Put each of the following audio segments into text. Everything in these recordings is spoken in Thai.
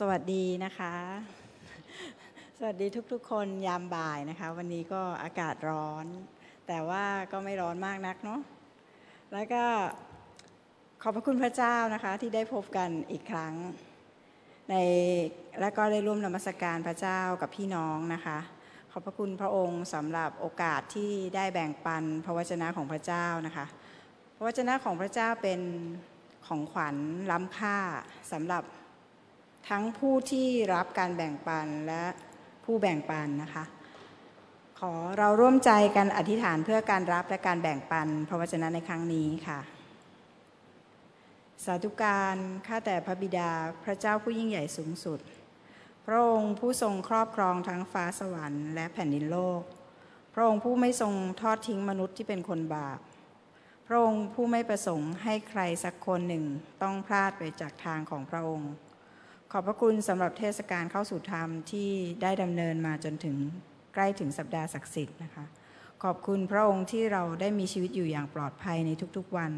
สวัสดีนะคะ สวัสดีทุกๆ คนยามบ่ายนะคะ วันนี้ก็อากาศร้อน แต่ว่าก็ไม่ร้อนมากนักเนาะแล้วก็ขอบพระคุณพระเจ้านะคะ ที่ได้พบกันอีกครั้ง ในและก็ได้ร่วมนมัสการพระเจ้ากับพี่น้องนะคะ ขอบพระคุณพระองค์สำหรับโอกาสที่ได้แบ่งปันพระวจนะของพระเจ้านะคะ พระวจนะของพระเจ้าเป็นของขวัญล้ำค่าสำหรับ ทั้งผู้ที่รับการแบ่งปันและผู้แบ่งปันนะคะ ขอเราร่วมใจกันอธิษฐานเพื่อการรับและการแบ่งปันพระวจนะในครั้งนี้ค่ะ สาธุการข้าแต่พระบิดาพระเจ้าผู้ยิ่งใหญ่สูงสุด พระองค์ผู้ทรงครอบครองทั้งฟ้าสวรรค์และแผ่นดินโลก พระองค์ผู้ไม่ทรงทอดทิ้งมนุษย์ที่เป็นคนบาปพระองค์ผู้ไม่ประสงค์ให้ใครสักคนหนึ่งต้องพลาดไปจากทางของพระองค์ ขอบพระคุณสำหรับเทศกาลเข้าสู่ธรรมที่ได้ดำเนินมาจนถึงใกล้ถึงสัปดาห์ศักดิ์สิทธิ์นะคะ ขอบคุณพระองค์ที่เราได้มีชีวิตอยู่อย่างปลอดภัยในทุกๆวัน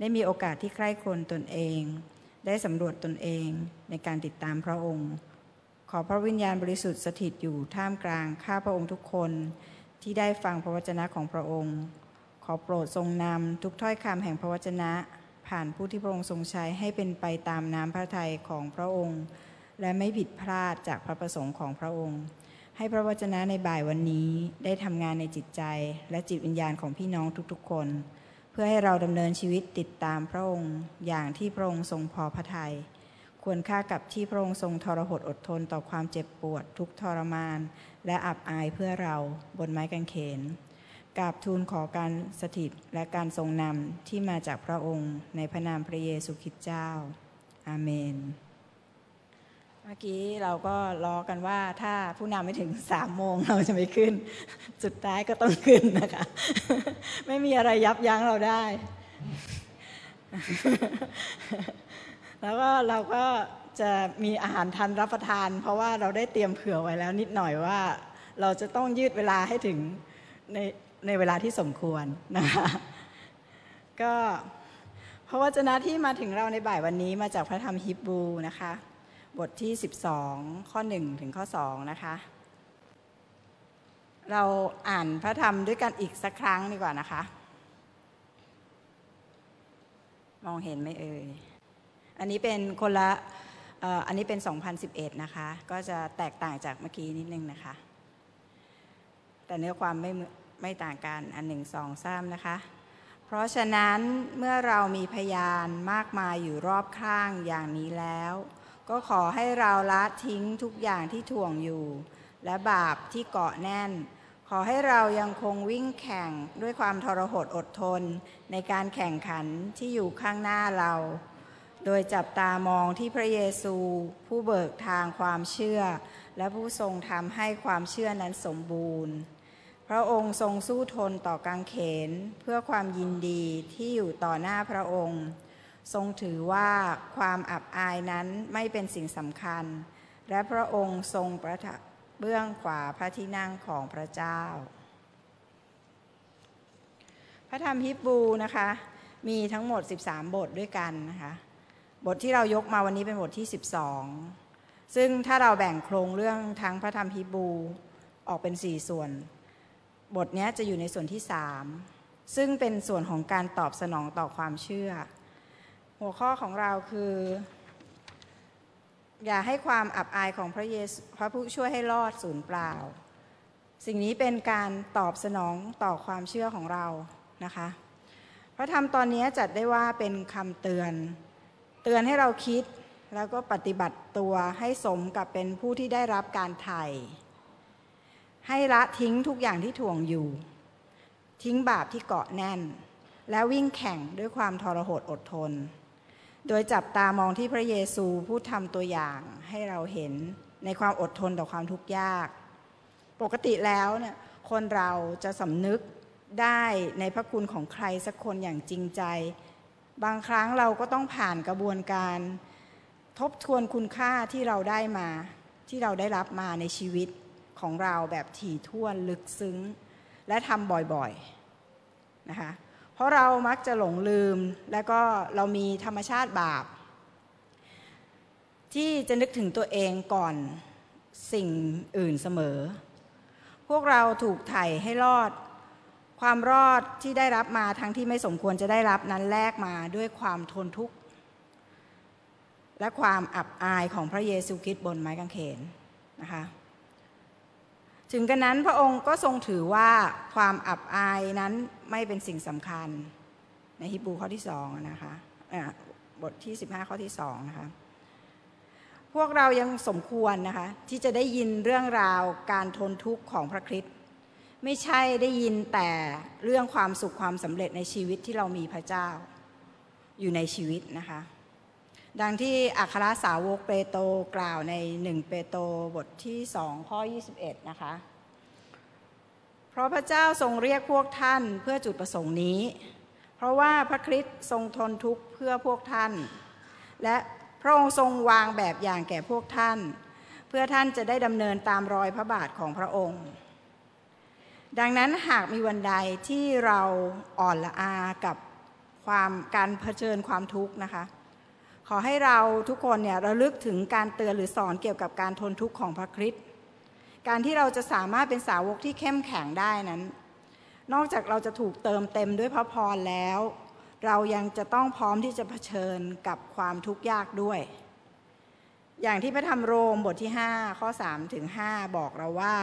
ได้มีโอกาสที่ใคร่ครวญตนเอง ได้สำรวจตนเองในการติดตามพระองค์ ขอพระวิญญาณบริสุทธิ์สถิตอยู่ท่ามกลางข้าพระองค์ทุกคนที่ได้ฟังพระวจนะของพระองค์ ขอโปรดทรงนำทุกถ้อยคำแห่งพระวจนะ ผ่านผู้ที่พระองค์ทรงใช้ให้เป็นไปตามน้ำพระทัยของพระองค์ และไม่ผิดพลาดจากพระประสงค์ของพระองค์ ให้พระวจนะในบ่ายวันนี้ได้ทำงานในจิตใจและจิตวิญญาณของพี่น้องทุกๆคน เพื่อให้เราดำเนินชีวิตติดตามพระองค์ อย่างที่พระองค์ทรงพอพระทยัยควรค่ากับที่พระองค์ทรงทรหดอดทนต่อความเจ็บปวดทุกทรมาน และอับอายเพื่อเราบนไม้กางเขน กราบทูลขอการสถิตและการทรงนำที่มาจากพระองค์ในพระนามพระเยซูคริสต์เจ้า อาเมน เมื่อกี้เราก็ล้อกันว่าถ้าผู้นำไม่ถึงสามโมงเราจะไม่ขึ้น สุดท้ายก็ต้องขึ้นนะคะ ไม่มีอะไรยับยั้งเราได้ แล้วก็เราก็จะมีอาหารทันรับประทาน เพราะว่าเราได้เตรียมเผื่อไว้แล้วนิดหน่อยว่า เราจะต้องยืดเวลาให้ถึงใน ในเวลาที่สมควรนะคะก็เพราะว่าจนะที่มาถึงเราในบ่ายวันนี้มาจากพระธรรมฮิบรูนะคะ บทที่ 12 ข้อ 1 ถึงข้อ 2 นะคะ เราอ่านพระธรรมด้วยกันอีกสักครั้งดีกว่านะคะ มองเห็นไหมเอ่ย อันนี้เป็นคนละอันนี้เป็น 2011 นะคะ ก็จะแตกต่างจากเมื่อกี้นิดนึงนะคะ แต่เนื้อความไม่ ไม่ต่างกันอันหนึ่งสองสามนะคะ เพราะฉะนั้นเมื่อเรามีพยานมากมายอยู่รอบข้างอย่างนี้แล้ว ก็ขอให้เราละทิ้งทุกอย่างที่ถ่วงอยู่ และบาปที่เกาะแน่น ขอให้เรายังคงวิ่งแข่งด้วยความทรหดอดทน ในการแข่งขันที่อยู่ข้างหน้าเรา โดยจับตามองที่พระเยซู ผู้เบิกทางความเชื่อ และผู้ทรงทำให้ความเชื่อนั้นสมบูรณ์ พระองค์ทรงสู้ทนต่อกังเขนเพื่อความยินดีที่อยู่ต่อหน้าพระองค์ ทรงถือว่าความอับอายนั้นไม่เป็นสิ่งสำคัญ และพระองค์ทรงประทับเบื้องขวาพระที่นั่งของพระเจ้า พระธรรมฮิบูนะคะ มีทั้งหมด 13 บทด้วยกันนะคะบทที่เรายกมาวันนี้เป็นบทที่ 12 ซึ่งถ้าเราแบ่งโครงเรื่องทั้งพระธรรมฮิบูออกเป็น 4 ส่วน บทนี้จะอยู่ในส่วนที่สามซึ่งเป็นส่วนของการตอบสนองต่อความเชื่อ หัวข้อของเราคือ อย่าให้ความอับอายของพระเยซูพระผู้ช่วยให้รอดสูญเปล่า สิ่งนี้เป็นการตอบสนองต่อความเชื่อของเรานะคะพระธรรมตอนนี้จัดได้ว่าเป็นคำเตือน เตือนให้เราคิดแล้วก็ปฏิบัติตัวให้สมกับเป็นผู้ที่ได้รับการไถ่ ให้ละทิ้งทุกอย่างที่ถ่วงอยู่ ทิ้งบาปที่เกาะแน่น และวิ่งแข่งด้วยความทรหดอดทน โดยจับตามองที่พระเยซูผู้ทำตัวอย่างให้เราเห็นในความอดทนต่อความทุกข์ยาก ปกติแล้วเนี่ยคนเราจะสำนึกได้ในพระคุณของใครสักคนอย่างจริงใจ บางครั้งเราก็ต้องผ่านกระบวนการ ทบทวนคุณค่าที่เราได้มา ที่เราได้รับมาในชีวิต ของเราแบบถี่ถ้วนลึกซึ้ง และทำบ่อยๆนะคะเพราะเรามักจะหลงลืมแล้วก็เรามีธรรมชาติบาปทที่จะนึกถึงตัวเองก่อนสิ่งอื่นเสมอ พวกเราถูกไถ่ให้รอด ความรอดที่ได้รับมาทั้งที่ไม่สมควรจะได้รับนั้นแลกมาด้วยความทนทุกข์และความอับอายของพระเยซูคริสต์บนไม้กางเขนนะคะ ถึงกันนั้นพระองค์ก็ทรงถือว่าความอับอายนั้นไม่เป็นสิ่งสำคัญ ในฮิบูข้อที่สองนะคะบทที่ 15 ข้อที่สองนะคะพวกเรายังสมควรนะคะที่จะได้ยินเรื่องราวการทนทุกข์ของพระคริสต์ไม่ใช่ได้ยินแต่เรื่องความสุขความสำเร็จในชีวิตที่เรามีพระเจ้าอยู่ในชีวิตนะคะ ดังที่อัครสาวกเปโตรกล่าวในหนึ่งเปโตรบทที่สองข้อ 21 นะคะ เพราะพระเจ้าทรงเรียกพวกท่านเพื่อจุดประสงค์นี้ เพราะว่าพระคริสต์ทรงทนทุกข์เพื่อพวกท่าน และพระองค์ทรงวางแบบอย่างแก่พวกท่าน เพื่อท่านจะได้ดำเนินตามรอยพระบาทของพระองค์ ดังนั้นหากมีวันใดที่เราอ่อนละอากับความการเผชิญความทุกข์นะคะ ขอให้เราทุกคนเนี่ยระลึกถึงการเตือนหรือสอนเกี่ยวกับการทนทุกข์ของพระคริสต์การที่เราจะสามารถเป็นสาวกที่เข้มแข็งได้นั้น นอกจากเราจะถูกเติมเต็มด้วยพระพรแล้ว เรายังจะต้องพร้อมที่จะเผชิญกับความทุกข์ยากด้วย อย่างที่พระธรรมโรมบทที่ 5 ข้อ3ถึง5บอกเราว่า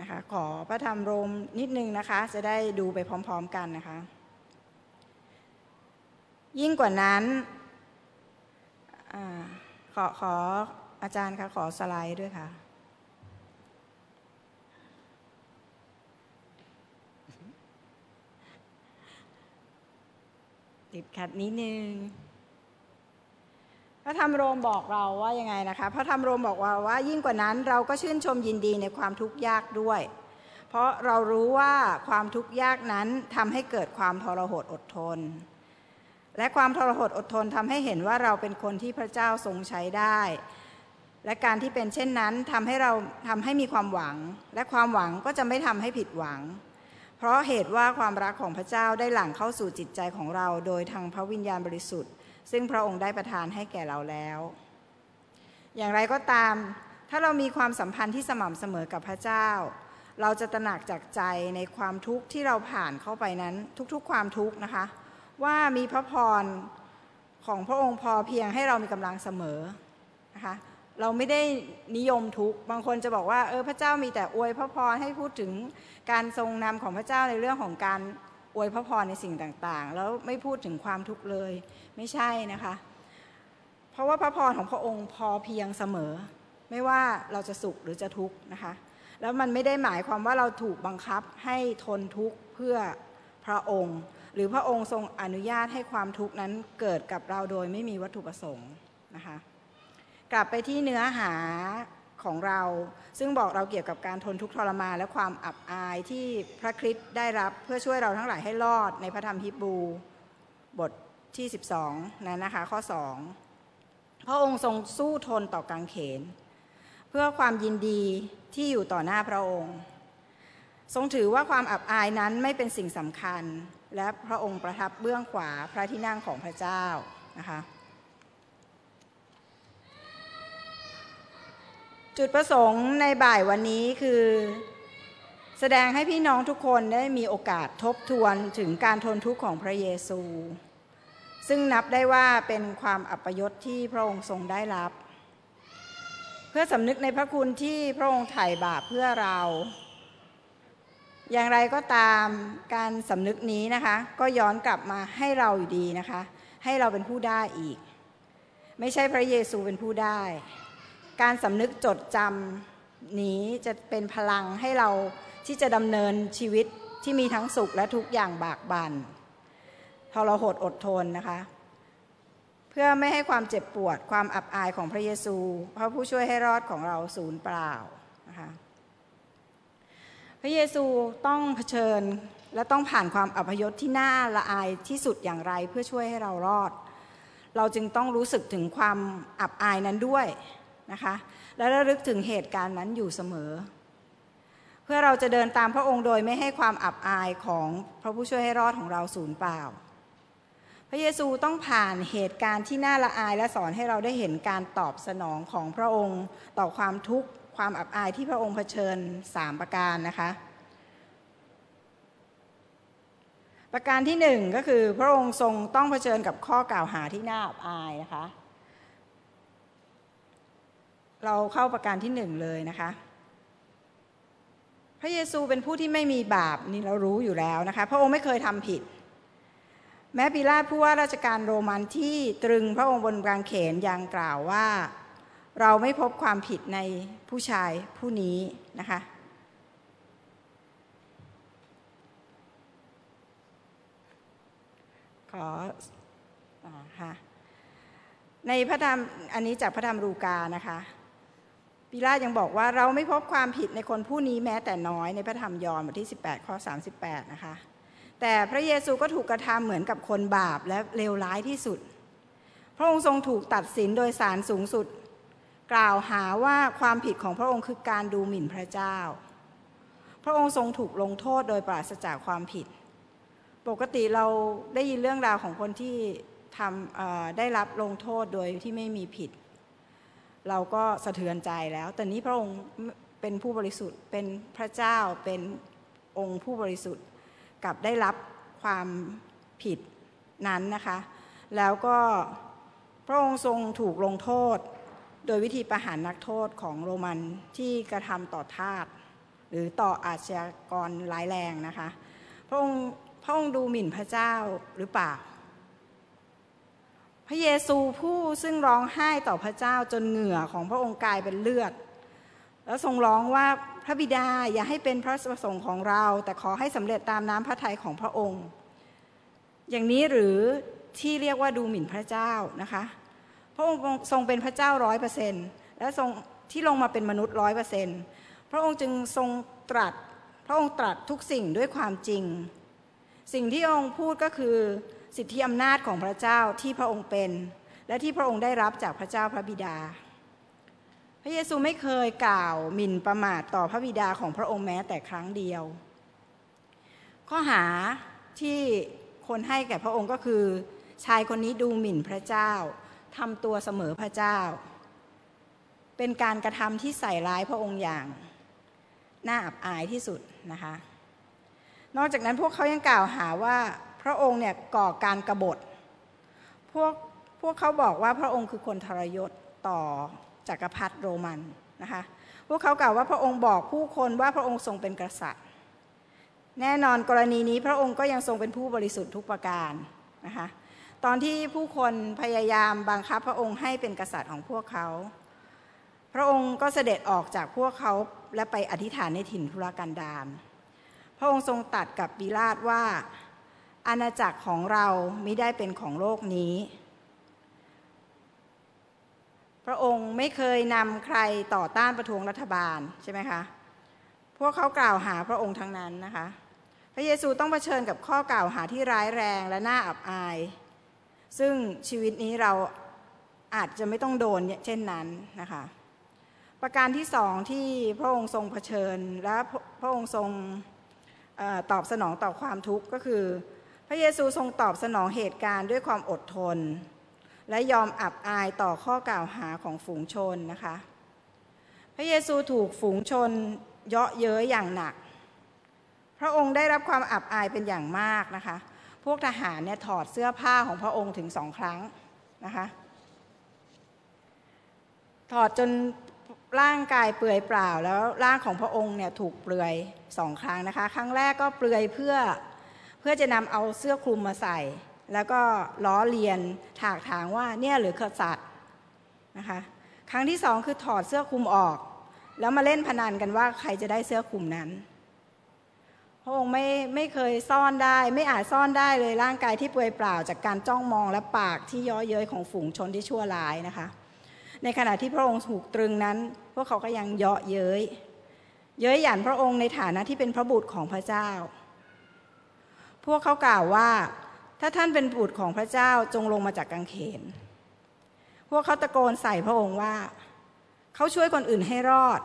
นะคะขอพระธรรมโรมนิดนึงนะคะ จะได้ดูไปพร้อม ๆ กันนะคะ ยิ่งกว่านั้นอขอขออาจารย์คะขอสไลด์ด้วยค่ะ ติดขัดนิดนึงพระธรรมโรมบอกเราว่ายังไงนะคะ พระธรรมโรมบอกว่าว่ายิ่งกว่านั้นเราก็ชื่นชมยินดีในความทุกข์ยากด้วย เพราะเรารู้ว่าความทุกข์ยากนั้นทำให้เกิดความทรหดอดทน และความทรหดอดทนทำให้เห็นว่าเราเป็นคนที่พระเจ้าทรงใช้ได้ และการที่เป็นเช่นนั้นทำให้เราทำให้มีความหวัง และความหวังก็จะไม่ทำให้ผิดหวัง เพราะเหตุว่าความรักของพระเจ้าได้หลั่งเข้าสู่จิตใจของเรา โดยทางพระวิญญาณบริสุทธิ์ ซึ่งพระองค์ได้ประทานให้แก่เราแล้ว อย่างไรก็ตาม ถ้าเรามีความสัมพันธ์ที่สม่ำเสมอกับพระเจ้า เราจะตระหนักจากใจในความทุกข์ที่เราผ่านเข้าไปนั้นทุกๆ ความทุกข์นะคะ ว่ามีพระพรของพระองค์พอเพียงให้เรามีกำลังเสมอนะคะเราไม่ได้นิยมทุกบางคนจะบอกว่าเออพระเจ้ามีแต่อวยพระพรให้พูดถึงการทรงนำของพระเจ้าในเรื่องของการอวยพระพรในสิ่งต่างๆ แล้วไม่พูดถึงความทุกข์เลยไม่ใช่นะคะ เพราะว่าพระพรของพระองค์พอเพียงเสมอ ไม่ว่าเราจะสุขหรือจะทุกข์นะคะแล้วมันไม่ได้หมายความว่าเราถูกบังคับให้ทนทุกข์เพื่อพระองค์ หรือพระองค์ทรงอนุญาตให้ความทุกข์นั้นเกิดกับเราโดยไม่มีวัตถุประสงค์นะคะ กลับไปที่เนื้อหาของเราซึ่งบอกเราเกี่ยวกับการทนทุกข์ทรมานและความอับอายที่พระคริสต์ได้รับเพื่อช่วยเราทั้งหลายให้รอดในพระธรรมฮิบูบทที่ 12 นั้นนะคะ ข้อ 2 พระองค์ทรงสู้ทนต่อกังเขน เพื่อความยินดีที่อยู่ต่อหน้าพระองค์ ทรงถือว่าความอับอายนั้นไม่เป็นสิ่งสำคัญ และพระองค์ประทับเบื้องขวาพระที่นั่งของพระเจ้านะคะจุดประสงค์ในบ่ายวันนี้คือ แสดงให้พี่น้องทุกคนได้มีโอกาสทบทวนถึงการทนทุกข์ของพระเยซู ซึ่งนับได้ว่าเป็นความอัปยศที่พระองค์ทรงได้รับ เพื่อสำนึกในพระคุณที่พระองค์ไถ่บาปเพื่อเรา อย่างไรก็ตามการสำนึกนี้นะคะ ก็ย้อนกลับมาให้เราอยู่ดีนะคะ ให้เราเป็นผู้ได้อีก ไม่ใช่พระเยซูเป็นผู้ได้ การสำนึกจดจำนี้จะเป็นพลังให้เราที่จะดำเนินชีวิตที่มีทั้งสุขและทุกอย่างบากบัน่นทรหดอดทนนะคะ เพื่อไม่ให้ความเจ็บปวดความอับอายของพระเยซู พระผู้ช่วยให้รอดของเราสูญเปล่านะคะ พระเยซูต้องเผชิญและต้องผ่านความอัพยศที่น่าละอายที่สุดอย่างไรเพื่อช่วยให้เรารอด เราจึงต้องรู้สึกถึงความอับอายนั้นด้วยนะคะ และระลึกถึงเหตุการณ์นั้นอยู่เสมอ เพื่อเราจะเดินตามพระองค์โดยไม่ให้ความอับอายของพระผู้ช่วยให้รอดของเราสูญเปล่า พระเยซูต้องผ่านเหตุการณ์ที่น่าละอายและสอนให้เราได้เห็นการตอบสนองของพระองค์ต่อความทุกข์ ความอับอายที่พระองค์เผชิญสามประการนะคะ ประการที่หนึ่งก็คือพระองค์ทรงต้องเผชิญกับข้อกล่าวหาที่น่าอับอายนะคะ เราเข้าประการที่หนึ่งเลยนะคะ พระเยซูเป็นผู้ที่ไม่มีบาปนี่เรารู้อยู่แล้วนะคะ พระองค์ไม่เคยทำผิดแม้ปิลาตผู้ว่าราชการโรมันที่ตรึงพระองค์บนกางเขนยังกล่าวว่า เราไม่พบความผิดในผู้ชายผู้นี้นะคะ ขออค่ะในพระธรรมอันนี้จากพระธรรมรูกานะคะปิลาตยังบอกว่าเราไม่พบความผิดในคนผู้นี้แม้แต่น้อยในพระธรรมยอห์นบทที่ 18 ข้อ 38 นะคะ แต่พระเยซูก็ถูกกระทำเหมือนกับคนบาปและเลวร้ายที่สุด พระองค์ทรงถูกตัดสินโดยศาลสูงสุด กล่าวหาว่าความผิดของพระองค์คือการดูหมิ่นพระเจ้า พระองค์ทรงถูกลงโทษโดยปราศจากความผิด ปกติเราได้ยินเรื่องราวของคนที่ทำได้รับลงโทษโดยที่ไม่มีผิด เราก็สะเทือนใจแล้ว แต่นี้พระองค์เป็นผู้บริสุทธิ์เป็นพระเจ้าเป็นองค์ผู้บริสุทธิ์กับได้รับความผิดนั้นนะคะ แล้วก็พระองค์ทรงถูกลงโทษ โดยวิธีประหารนักโทษของโรมันที่กระทำต่อทาสหรือต่ออาชญากรร้ายแรงนะคะ พระองค์พระองค์ดูหมิ่นพระเจ้าหรือเปล่า พระเยซูผู้ซึ่งร้องไห้ต่อพระเจ้าจนเหงื่อของพระองค์กลายเป็นเลือด แล้วทรงร้องว่าพระบิดาอย่าให้เป็นพระประสงค์ของเรา แต่ขอให้สำเร็จตามน้ำพระทัยของพระองค์ อย่างนี้หรือที่เรียกว่าดูหมิ่นพระเจ้านะคะ พระองค์ทรงเป็นพระเจ้าร้อยเปอร์เซ็นต์และทรงที่ลงมาเป็นมนุษย์ร้อยเปอร์เซ็นต์พระองค์จึงทรงตรัส พระองค์ตรัสทุกสิ่งด้วยความจริง สิ่งที่องค์พูดก็คือสิทธิอำนาจของพระเจ้าที่พระองค์เป็น และที่พระองค์ได้รับจากพระเจ้าพระบิดา พระเยซูไม่เคยกล่าวหมิ่นประมาทต่อพระบิดาของพระองค์แม้แต่ครั้งเดียว ข้อหาที่คนให้แก่พระองค์ก็คือ ชายคนนี้ดูหมิ่นพระเจ้า ทำตัวเสมอพระเจ้า เป็นการกระทำที่ใส่ร้ายพระองค์อย่าง น่าอับอายที่สุดนะคะ นอกจากนั้นพวกเขายังกล่าวหาว่าพระองค์เนี่ยก่อการกรบฏพวกพวกเขาบอกว่าพระองค์คือคนทรยศต่อจักรพรรดิโรมันนะคะ พวกเขากล่าวว่าพระองค์บอกผู้คนว่าพระองค์ทรงเป็นกษัตริย์ แน่นอนกรณีนี้พระองค์ก็ยังทรงเป็นผู้บริสุทธิ์ทุกประการนะคะ ตอนที่ผู้คนพยายามบังคับพระองค์ให้เป็นกษัตริย์ของพวกเขา พระองค์ก็เสด็จออกจากพวกเขาและไปอธิษฐานในถิ่นทุรกันดารพระองค์ทรงตัดกับบิลาดว่า อาณาจักรของเราไม่ได้เป็นของโลกนี้ พระองค์ไม่เคยนำใครต่อต้านประท้วงรัฐบาลใช่ไหมคะ พวกเขากล่าวหาพระองค์ทั้งนั้นนะคะ พระเยซูต้องเผชิญกับข้อกล่าวหาที่ร้ายแรงและน่าอับอาย ซึ่งชีวิตนี้เราอาจจะไม่ต้องโดนเช่นนั้นนะคะ ประการที่สองที่พระองค์ทรงเผชิญ และพระองค์ทรงอตอบสนองต่อความทุกข์ก็คือ พระเยซูทรงตอบสนองเหตุการณ์ด้วยความอดทน และยอมอับอายต่อข้อกล่าวหาของฝูงชนนะคะ พระเยซูถูกฝูงชนเยาะเย้ยอย่างหนัก พระองค์ได้รับความอับอายเป็นอย่างมากนะคะ วกทหารเนี่ยถอดเสื้อผ้าของพระองค์ถึงสองครั้งนะคะถอดจนร่างกายเปลือยเปล่าแล้วร่างของพระองค์เนี่ยถูกเปลือยสองครั้งนะคะ ครั้งแรกก็เปลือยเพื่อเพื่อจะนำเอาเสื้อคลุมมาใส่ แล้วก็ล้อเลียนถากถางว่าเนี่ยหรือขสัตว์นะคะครั้งที่สองคือถอดเสื้อคลุมออก แล้วมาเล่นพนันกันว่าใครจะได้เสื้อคลุมนั้น ระองค์ไม่ไม่เคยซ่อนได้ ไม่อาจซ่อนได้เลยร่างกายที่เปลือยเปล่า จากการจ้องมองและปากที่ย่อเย้ยของฝูงชนที่ชั่วร้ายนะคะ ในขณะที่พระองค์ถูกตรึงนั้น พวกเขาก็ยังเยาะเย้ยเย้ยหยันพระองค์ในฐานะที่เป็นพระบุตรของพระเจ้า พวกเขากล่าวว่า ถ้าท่านเป็นบุตรของพระเจ้าจงลงมาจากกังเขน พวกเขาตะโกนใส่พระองค์ว่า เขาช่วยคนอื่นให้รอด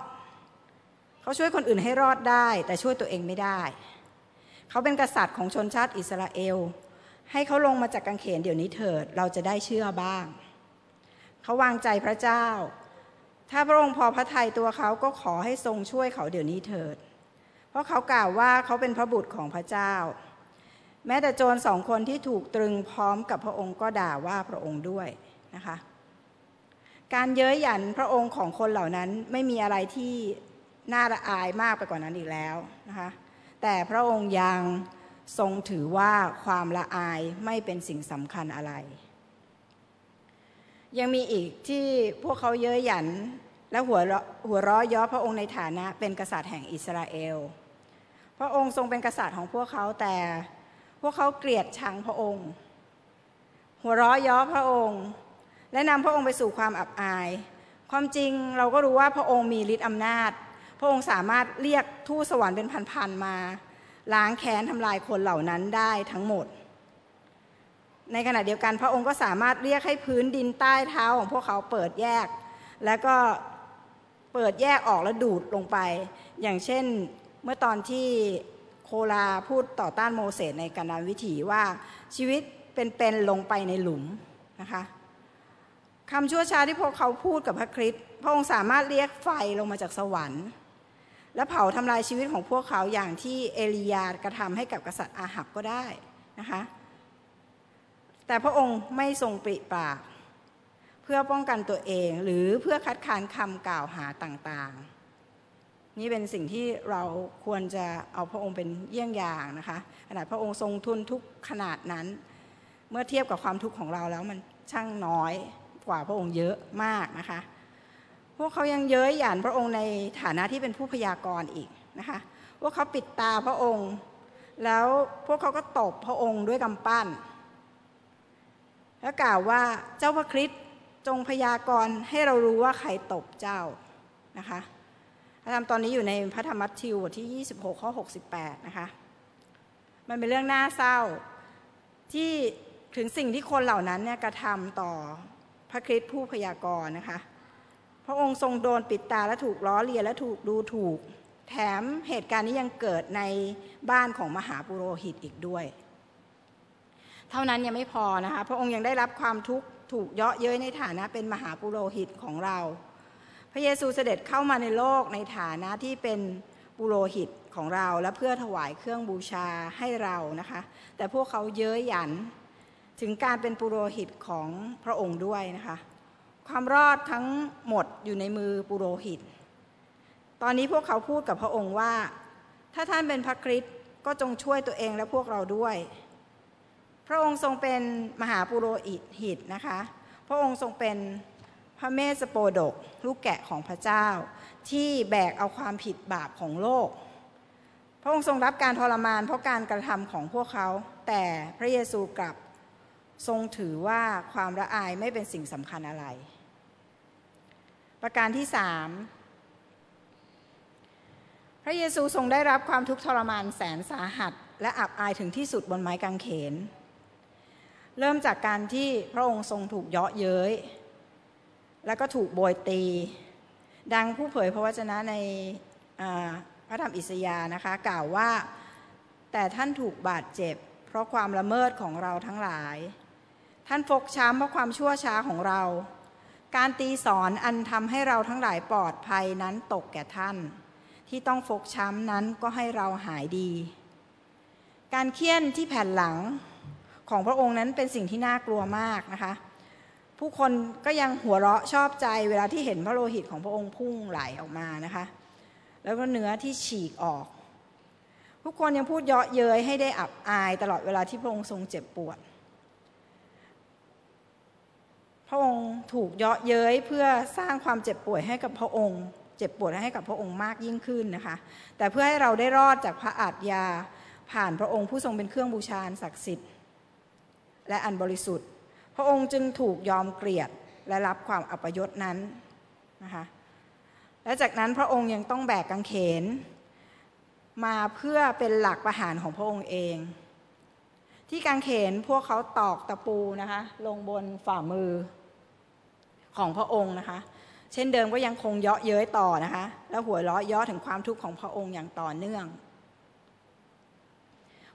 เขาช่วยคนอื่นให้รอดได้ แต่ช่วยตัวเองไม่ได้ เขาเป็นกษัตริย์ของชนชาติอิสราเอล ให้เขาลงมาจากกังเขนเดี๋ยวนี้เถิดเราจะได้เชื่อบ้าง เขาวางใจพระเจ้า ถ้าพระองค์พอพระทัยตัวเขาก็ขอให้ทรงช่วยเขาเดี๋ยวนี้เถิด เพราะเขากล่าวว่าเขาเป็นพระบุตรของพระเจ้า แม้แต่โจรสองคนที่ถูกตรึงพร้อมกับพระองค์ก็ด่าว่าพระองค์ด้วยนะคะการเย้ยหยันพระองค์ของคนเหล่านั้นไม่มีอะไรที่น่าละอายมากไปกว่านั้นอีกแล้วนะคะ แต่พระองค์ยังทรงถือว่าความละอายไม่เป็นสิ่งสำคัญอะไร ยังมีอีกที่พวกเขาเย้ยหยันและหัวราะหัวราะย้อพระองค์ในฐานะเป็นกษัตริย์แห่งอิสราเอล พระองค์ทรงเป็นกษัตริย์ของพวกเขาแต่พวกเขาเกลียดชังพระองค์ หัวราะย้อพระองค์ และนำพระองค์ไปสู่ความอับอาย ความจริงเราก็รู้ว่าพระองค์มีฤทธิ์อำนาจ ระองค์สามารถเรียกทูตสวรรค์เป็นพันๆมา ล้างแค้นทำลายคนเหล่านั้นได้ทั้งหมด ในขณะเดียวกันพระองค์ก็สามารถเรียกให้พื้นดินใต้เท้าของพวกเขาเปิดแยก แล้วก็เปิดแยกออกแล้วดูดลงไป อย่างเช่นเมื่อตอนที่โคลาพูดต่อต้านโมเสสในการดานวิถีว่าชีวิตเป็นๆลงไปในหลุมนะคะคำชั่วช้าที่พวกเขาพูดกับพระคริสต์พระองค์สามารถเรียกไฟลงมาจากสวรรค์ และเผาทำลายชีวิตของพวกเขาอย่างที่เอลียากระทำให้กับกษัตริย์อาหับก็ได้นะคะ แต่พระองค์ไม่ทรงปริปาก เพื่อป้องกันตัวเองหรือเพื่อคัดค้านคำกล่าวหาต่างๆ นี่เป็นสิ่งที่เราควรจะเอาพระองค์เป็นเยี่ยงอย่างนะคะขนาดพระองค์ทรงทุนทุกขนาดนั้น เมื่อเทียบกับความทุกข์ของเราแล้วมันช่างน้อยกว่าพระองค์เยอะมากนะคะ พวกเขายังเย้ยหยันพระองค์ในฐานะที่เป็นผู้พยากรณ์อีกนะคะพวกเขาปิดตาพระองค์ แล้วพวกเขาก็ตบพระองค์ด้วยกำปั้น แล้วกล่าวว่าเจ้าพระคริสต์จงพยากรณ์ให้เรารู้ว่าใครตบเจ้านะคะพระธรรมตอนนี้อยู่ในพระธรรมมัทธิวบทที่ 26 ข้อ 68 นะคะ มันเป็นเรื่องน่าเศร้าที่ถึงสิ่งที่คนเหล่านั้นเนี่ยกระทำต่อพระคริสต์ผู้พยากรณ์นะคะ พระองค์ทรงโดนปิดตาและถูกล้อเลียนและถูกดูถูก แถมเหตุการณ์นี้ยังเกิดในบ้านของมหาปุโรหิตอีกด้วย เท่านั้นยังไม่พอนะคะพระองค์ยังได้รับความทุกข์ถูกเยาะเย้ยในฐานะเป็นมหาปุโรหิตของเรา พระเยซูเสด็จเข้ามาในโลกในฐานะที่เป็นปุโรหิตของเราและเพื่อถวายเครื่องบูชาให้เรานะคะ แต่พวกเขาเย้ยหยันถึงการเป็นปุโรหิตของพระองค์ด้วยนะคะ ความรอดทั้งหมดอยู่ในมือปุโรหิต ตอนนี้พวกเขาพูดกับพระองค์ว่า ถ้าท่านเป็นพระคริสต์ก็จงช่วยตัวเองและพวกเราด้วย พระองค์ทรงเป็นมหาปุโรหิตนะคะ พระองค์ทรงเป็นพระเมสโปดก ลูกแกะของพระเจ้า ที่แบกเอาความผิดบาปของโลก พระองค์ทรงรับการทรมานเพราะการกระทำของพวกเขา แต่พระเยซูกลับทรงถือว่าความละอายไม่เป็นสิ่งสำคัญอะไร ประการที่สามพระเยซูทรงได้รับความทุกข์ทรมานแสนสาหัส และอับอายถึงที่สุดบนไม้กางเขน เริ่มจากการที่พระองค์ทรงถูกเยาะเย้ย แล้วก็ถูกโบยตี ดังผู้เผยพระวจนะในพระธรรมอิสยานะคะกล่าวว่าแต่ท่านถูกบาดเจ็บ เพราะความละเมิดของเราทั้งหลาย ท่านฟกช้ำเพราะความชั่วช้าของเรา การตีสอนอันทำให้เราทั้งหลายปลอดภัยนั้นตกแก่ท่าน ที่ต้องฟกช้ำนั้นก็ให้เราหายดี การเคี่ยนที่แผ่นหลังของพระองค์นั้นเป็นสิ่งที่น่ากลัวมากนะคะ ผู้คนก็ยังหัวเราะชอบใจเวลาที่เห็นพระโลหิตของพระองค์พุ่งไหลออกมานะคะ แล้วก็เนื้อที่ฉีกออกผู้คนยังพูดเยาะเย้ยให้ได้อับอายตลอดเวลาที่พระองค์ทรงเจ็บปวด พ ระองค์ถูกเยาะเย้ยเพื่อสร้างความเจ็บป่วยให้กับพระองค์ เจ็บปวดให้กับพระองค์มากยิ่งขึ้นนะคะ แต่เพื่อให้เราได้รอดจากพระอาทยา ผ่านพระองค์ผู้ทรงเป็นเครื่องบูชาศักดิ์สิทธิ์ และอันบริสุทธิ์ พระองค์จึงถูกยอมเกลียดและรับความอัปยศนั้นนะคะและจากนั้นพระองค์ยังต้องแบกกางเขน มาเพื่อเป็นหลักประหารของพระองค์เอง ที่กางเขนพวกเขาตอกตะปูนะคะ ลงบนฝ่ามือ ของพระองค์นะคะ เช่นเดิมก็ยังคงเยาะเย้ยต่อนะคะ แล้วหัวเราะเยาะถึงความทุกข์ของพระองค์อย่างต่อเนื่อง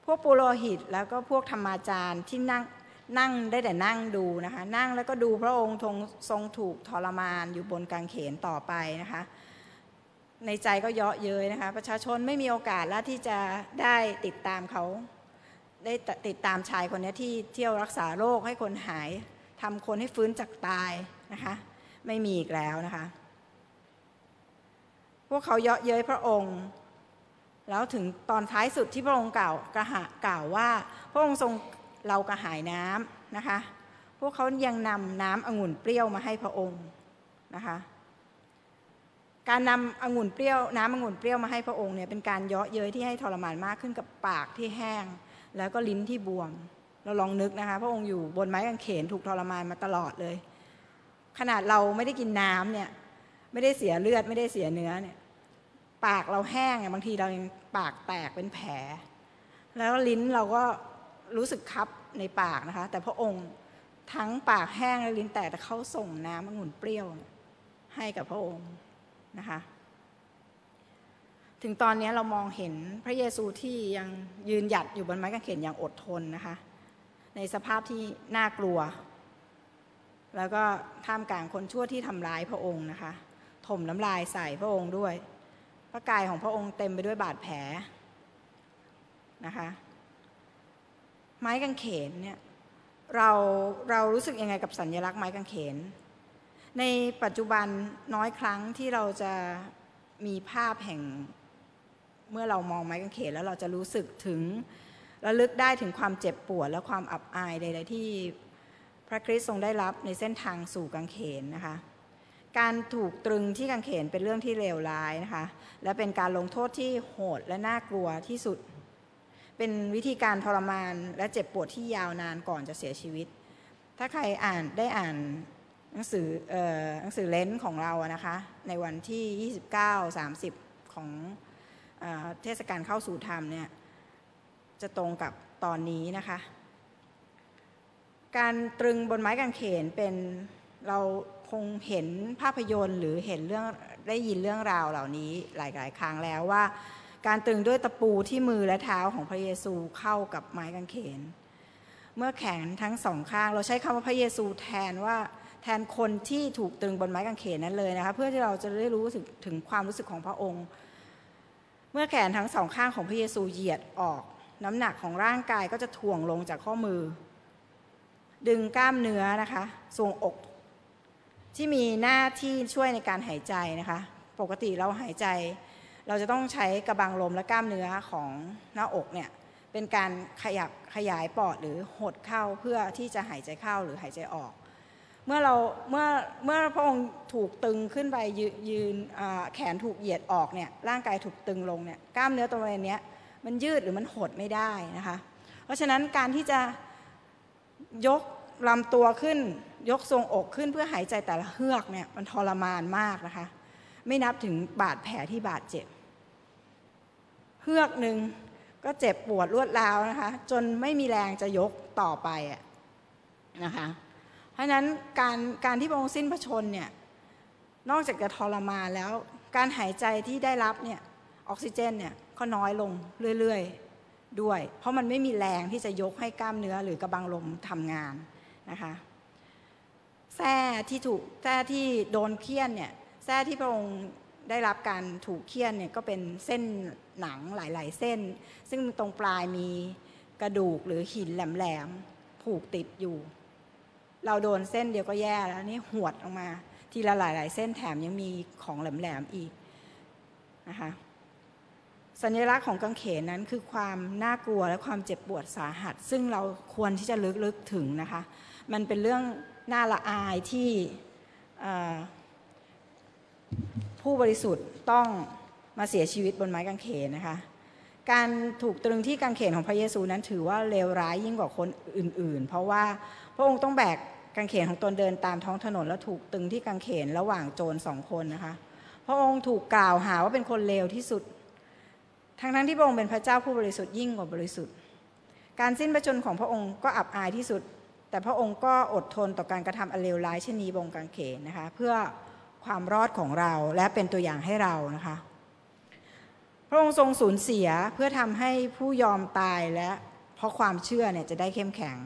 พพวกปุโรหิตแล้วก็พวกธรรมาจารย์ที่นั่งนั่งได้แต่นั่งดูนะคะ นั่งแล้วก็ดูพระองค์ทรงทรงถูกทรมานอยู่บนกางเขนต่อไปนะคะ ในใจก็เยาะเย้ยนะคะ ประชาชนไม่มีโอกาสแล้วที่จะได้ติดตามเขาได้ติดตามชายคนนี้ที่เที่ยวรักษาโรคให้คนหายทำคนให้ฟื้นจากตาย นะคะ ไม่มีอีกแล้วนะคะ พวกเขาเยาะเย้ยพระองค์ แล้วถึงตอนท้ายสุดที่พระองค์กล่าวกระหกล่าวว่า พระองค์ทรงเรากระหายน้ำนะคะ พวกเขายังนำน้ำองุ่นเปรี้ยวมาให้พระองค์นะคะการนำองุ่นเปรี้ยวน้ำองุ่นเปรี้ยวมาให้พระองค์เนี่ยเป็นการเยาะเย้ยที่ให้ทรมานมากขึ้นกับปากที่แห้ง แล้วก็ลิ้นที่บวม เราลองนึกนะคะ พระองค์อยู่บนไม้กางเขนถูกทรมานมาตลอดเลย ขนาดเราไม่ได้กินน้ำเนี่ยไม่ได้เสียเลือดไม่ได้เสียเนื้อเนี่ยปากเราแห้งบางทีเรายังปากแตกเป็นแผล แล้วลิ้นเราก็รู้สึกคับในปากนะคะ แต่พระองค์ทั้งปากแห้งและลิ้นแตกแต่เขาส่งน้ำองุ่นเปรี้ยวให้กับพระองค์นะคะ ถึงตอนนี้เรามองเห็นพระเยซูที่ยังยืนหยัดอยู่บนไม้กางเขนอย่างอดทนนะคะ ในสภาพที่น่ากลัว แล้วก็ท่ามกลางคนชั่วที่ทำร้ายพระองค์นะคะ ถมน้ำลายใส่พระองค์ด้วย พระกายของพระองค์เต็มไปด้วยบาดแผลนะคะ ไม้กางเขนเนี่ยเราเรารู้สึกยังไงกับสัญลักษณ์ไม้กางเขน ในปัจจุบันน้อยครั้งที่เราจะมีภาพแห่งเมื่อเรามองไม้กางเขนแล้วเราจะรู้สึกถึงระลึกได้ถึงความเจ็บปวดและความอับอายใดๆที่ พระคริสต์ทรงได้รับในเส้นทางสู่กางเขนนะคะ การถูกตรึงที่กางเขนเป็นเรื่องที่เลวร้ายนะคะ และเป็นการลงโทษที่โหดและน่ากลัวที่สุด เป็นวิธีการทรมานและเจ็บปวดที่ยาวนานก่อนจะเสียชีวิต ถ้าใครอ่านได้อ่านหนังสือหนังสือเลนส์ของเรานะคะ ในวันที่ 29 30 ของเทศกาลเข้าสู่ธรรมเนี่ยจะตรงกับตอนนี้นะคะ การตรึงบนไม้กางเขนเป็นเราคงเห็นภาพยนตร์ หรือเห็นเรื่องได้ยินเรื่องราวเหล่านี้หลาย ๆ ครั้งแล้วว่า การตรึงด้วยตะปูที่มือและเท้าของพระเยซูเข้ากับไม้กางเขน เมื่อแขนทั้งสองข้าง เราใช้คำว่าพระเยซูแทนว่าแทนคนที่ถูกตรึงบนไม้กางเขนนั้นเลยนะคะเพื่อที่เราจะได้รู้ถึงถึงความรู้สึกของพระองค์ เมื่อแขนทั้งสองข้างของพระเยซูเหยียดออก น้ำหนักของร่างกายก็จะถ่วงลงจากข้อมือ ดึงกล้ามเนื้อนะคะทรงอก ที่มีหน้าที่ช่วยในการหายใจนะคะ ปกติเราหายใจ เราจะต้องใช้กระบังลมและกล้ามเนื้อของหน้าอกเนี่ยเป็นการขยับขยายปอดหรือหดเข้าเพื่อที่จะหายใจเข้าหรือหายใจออก เมื่อเราเมื่อเมื่อพระองค์ถูกตึงขึ้นไปยืนแขนถูกเหยียดออกเนี่ยร่างกายถูกตึงลงเนี่ยกล้ามเนื้อตรงนี้มันยืดหรือมันหดไม่ได้นะคะ เพราะฉะนั้นการที่จะ ยกลำตัวขึ้น ยกทรงอกขึ้นเพื่อหายใจแต่ละเฮือกเนี่ยมันทรมานมากนะคะ ไม่นับถึงบาดแผลที่บาดเจ็บ เฮือกหนึ่งก็เจ็บปวดรวดร้าวนะคะ จนไม่มีแรงจะยกต่อไปนะคะ เพราะนั้นการการที่พระองค์สิ้นพระชนเนี่ยนอกจากจะทรมานแล้ว การหายใจที่ได้รับเนี่ยออกซิเจนเนี่ยก็น้อยลงเรื่อยๆ ด้วย เพราะมันไม่มีแรงที่จะยกให้กล้ามเนื้อหรือกระบังลมทำงานนะคะแส้ที่ถูกแส้ที่โดนเคี่ยนเนี่ยแส้ที่พระองค์ได้รับการถูกเคี่ยนเนี่ยก็เป็นเส้นหนังหลาย ๆ เส้น ซึ่งตรงปลายมีกระดูกหรือหินแหลมๆผูกติดอยู่ เราโดนเส้นเดียวก็แย่แล้วนี่หวดออกมา ทีละหลาย ๆ เส้นแถมยังมีของแหลมๆอีกนะคะ สัญลักษณ์ของกังเขนนั้นคือความน่ากลัวและความเจ็บปวดสาหัส ซึ่งเราควรที่จะลึกๆถึงนะคะ มันเป็นเรื่องน่าละอายที่ผู้บริสุทธิ์ต้องมาเสียชีวิตบนไม้กางเขนนะคะ การถูกตรึงที่กางเขนของพระเยซูนั้นถือว่าเลวร้ายยิ่งกว่าคนอื่น ๆ เพราะว่าพระองค์ต้องแบกกางเขนของตนเดินตามท้องถนน แล้วถูกตึงที่กางเขนระหว่างโจรสองคนนะคะ พระองค์ถูกกล่าวหาว่าเป็นคนเลวที่สุด ทั้งทั้งที่พระองค์เป็นพระเจ้าผู้บริสุทธิ์ยิ่งกว่าบริสุทธิ์ การสิ้นพระชนของพระองค์ก็อับอายที่สุด แต่พระองค์ก็อดทนต่อการกระทำอันเลวร้ายเช่นนี้บนกางเขนนะคะ เพื่อความรอดของเราและเป็นตัวอย่างให้เรานะคะ พระองค์ทรงสูญเสียเพื่อทำให้ผู้ยอมตายและเพราะความเชื่อเนี่ยจะได้เข้มแข็ง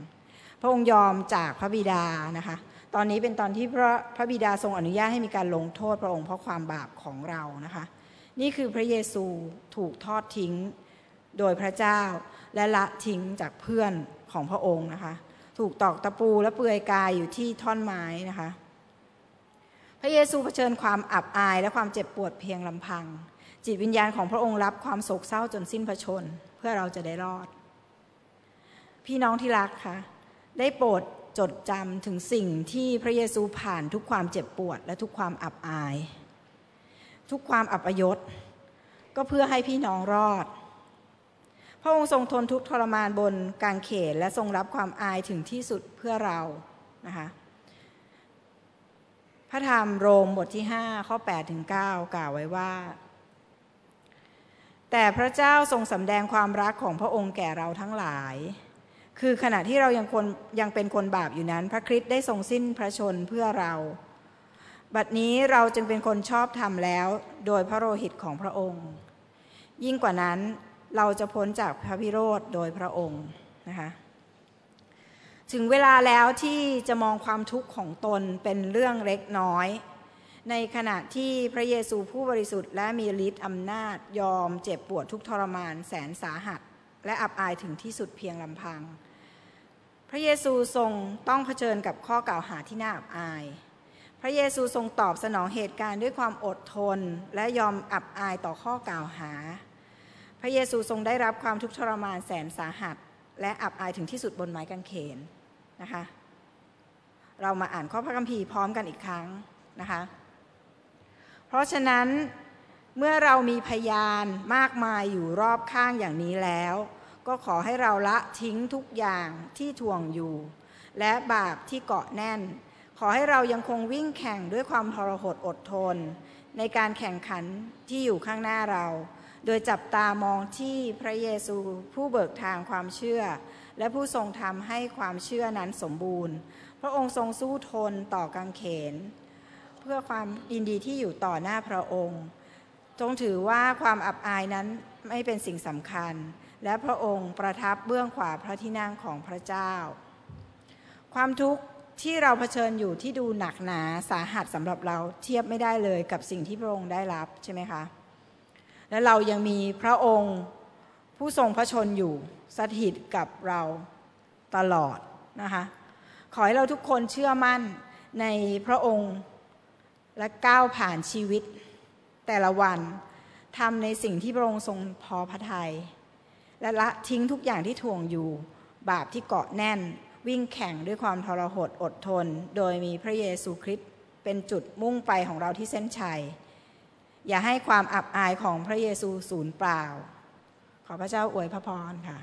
พระองค์ยอมจากพระบิดานะคะ ตอนนี้เป็นตอนที่พระพระบิดาทรงอนุญาตให้มีการลงโทษพระองค์เพราะความบาปของเรานะคะ นี่คือพระเยซูถูกทอดทิ้งโดยพระเจ้าและละทิ้งจากเพื่อนของพระองค์นะคะ ถูกตอกตะปูและเปลือยกายอยู่ที่ท่อนไม้นะคะ พระเยซูเผชิญความอับอายและความเจ็บปวดเพียงลำพัง จิตวิญญาณของพระองค์รับความโศกเศร้าจนสิ้นพระชน เพื่อเราจะได้รอด พี่น้องที่รักคะได้โปรดจดจำถึงสิ่งที่พระเยซูผ่านทุกความเจ็บปวดและทุกความอับอาย ทุกความอับอยศก็เพื่อให้พี่น้องรอด พระองค์ทรงทนทุกทรมานบนกางเขนและทรงรับความอายถึงที่สุดเพื่อเรานะคะพระธรรมโรมบทที่ 5 ข้อ8ถึง9กล่าวไว้ว่า แต่พระเจ้าทรงสำแดงความรักของพระองค์แก่เราทั้งหลาย คือขณะที่เรายังคนยังเป็นคนบาปอยู่นั้น พระคริสต์ได้ทรงสิ้นพระชนเพื่อเรา บัดนี้เราจึงเป็นคนชอบธรรมแล้ว โดยพระโลหิตของพระองค์ ยิ่งกว่านั้นเราจะพ้นจากพระพิโรธโดยพระองค์นะคะถึงเวลาแล้วที่จะมองความทุกข์ของตนเป็นเรื่องเล็กน้อย ในขณะที่พระเยซูผู้บริสุทธิ์และมีฤทธิ์อำนาจยอมเจ็บปวดทุกทรมานแสนสาหัส และอับอายถึงที่สุดเพียงลำพัง พระเยซูทรงต้องเผชิญกับข้อกล่าวหาที่น่าอับอาย พระเยซูทรงตอบสนองเหตุการณ์ด้วยความอดทน และยอมอับอายต่อข้อกล่าวหา พระเยซูทรงได้รับความทุกข์ทรมานแสนสาหัส และอับอายถึงที่สุดบนไม้กางเขนนะคะ เรามาอ่านข้อพระคัมภีร์พร้อมกันอีกครั้งนะคะ เพราะฉะนั้นเมื่อเรามีพยานมากมายอยู่รอบข้างอย่างนี้แล้ว ก็ขอให้เราละทิ้งทุกอย่างที่ทวงอยู่ และบาปที่เกาะแน่น อให้เรายังคงวิ่งแข่งด้วยความทรหดอดทน ในการแข่งขันที่อยู่ข้างหน้าเรา โดยจับตามองที่พระเยซูผู้เบิกทางความเชื่อ และผู้ทรงทำให้ความเชื่อนั้นสมบูรณ์ พระองค์ทรงสู้ทนต่อกังเขน เพื่อความยินดีที่อยู่ต่อหน้าพระองค์ จงถือว่าความอับอายนั้นไม่เป็นสิ่งสำคัญ และพระองค์ประทับเบื้องขวาพระที่นั่งของพระเจ้า ความทุกข์ ที่เราเผชิญอยู่ที่ดูหนักหนาสาหัสสำหรับเราเทียบไม่ได้เลยกับสิ่งที่พระองค์ได้รับใช่ไหมคะ และเรายังมีพระองค์ผู้ทรงพระชนอยู่สถิตกับเราตลอดนะคะขอให้เราทุกคนเชื่อมั่นในพระองค์และก้าวผ่านชีวิตแต่ละวันทำในสิ่งที่พระองค์ทรงพอพระทยัยและละทิ้งทุกอย่างที่ถ่วงอยู่บาปที่เกาะแน่น วิ่งแข่งด้วยความทรหดอดทน โดยมีพระเยซูคริสต์เป็นจุดมุ่งไปของเราที่เส้นชัย อย่าให้ความอับอายของพระเยซูสูญเปล่า ขอพระเจ้าอวยพระพรค่ะ